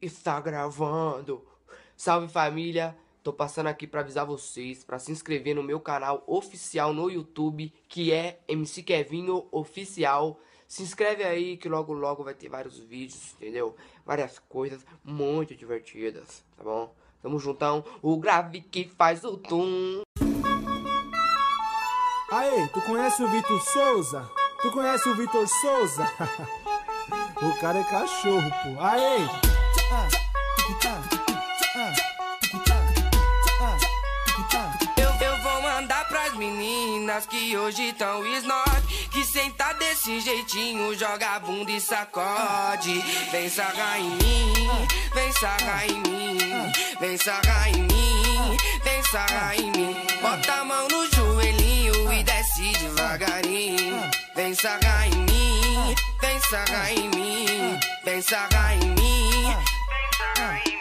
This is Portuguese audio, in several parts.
Está gravando. Salve família, tô passando aqui para avisar vocês para se inscrever no meu canal oficial no YouTube, que é MC Kevinho Oficial. Se inscreve aí que logo logo vai ter vários vídeos, entendeu? Várias coisas muito divertidas, tá bom? Tamo juntão, o grave que faz o tum. Aê, tu conhece o Vitor Souza? Tu conhece o Vitor Souza? o cara é cachorro, pô. Aê! Eu, eu vou mandar pras meninas que hoje tão snob Que senta desse jeitinho, joga bunda e sacode. Vem sarrar em mim, vem sarrar em mim Vem sarrar em mim, vem sarrar em mim. Bota a mão no joelhinho e desce devagarinho. Vem sarrar em mim, vem sarrar em mim Vem sarrar em mim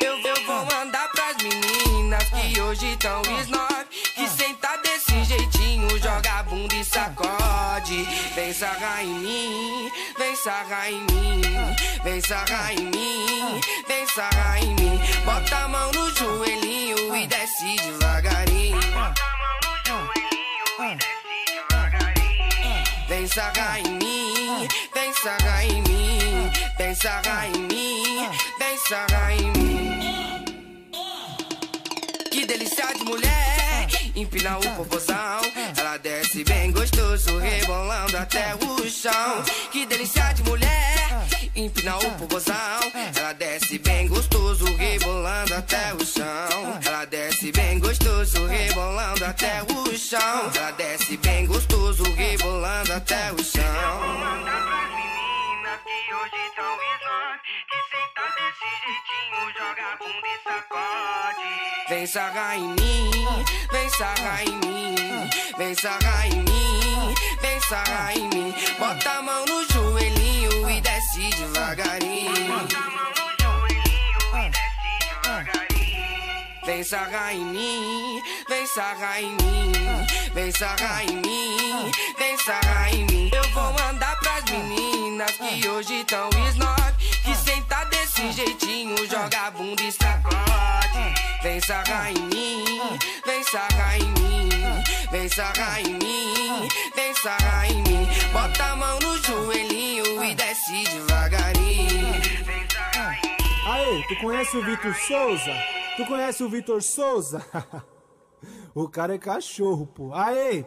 eu, eu vou mandar pras meninas que hoje tão snob Que senta desse jeitinho, joga a bunda e sacode. Vem sarrar em mim, vem sarrar em mim Vem sarrar em mim, vem sarrar em mim. Bota a mão no joelhinho e desce devagarinho. Vem sarrar em mim, vem sarrar em mim Vem sarrar em mim, vem sarrar em mim. Que delícia de mulher, empina o popozão. Ela desce bem gostoso, rebolando até o chão. Que delícia de mulher, empina o popozão. Ela desce bem gostoso, rebolando até o chão. Ela desce bem gostoso, rebolando até o chão. Ela desce bem gostoso, rebolando até o chão. Que hoje tão snob bunda e sacode Vem sarrar em mim, vem sarrar em mim Vem sarrar em mim, vem sarrar em mim. Bota a mão no joelhinho e desce devagarinho. Bota a mão no joelhinho e desce devagarinho. Vem sarrar em mim, vem sarrar em mim Vem sarrar em mim, vem sarrar em mim. Eu vou mandar pras meninas que hoje tão snob desse jeitinho, joga a bunda e sacode Vem sarrar em mim, vem sarrar em mim Vem sarrar em mim, vem sarrar em mim Bota a mão no joelhinho e desce devagarinho Aê, tu conhece o Vitor Souza? Tu conhece o Vitor Souza? o cara é cachorro, pô. Aê!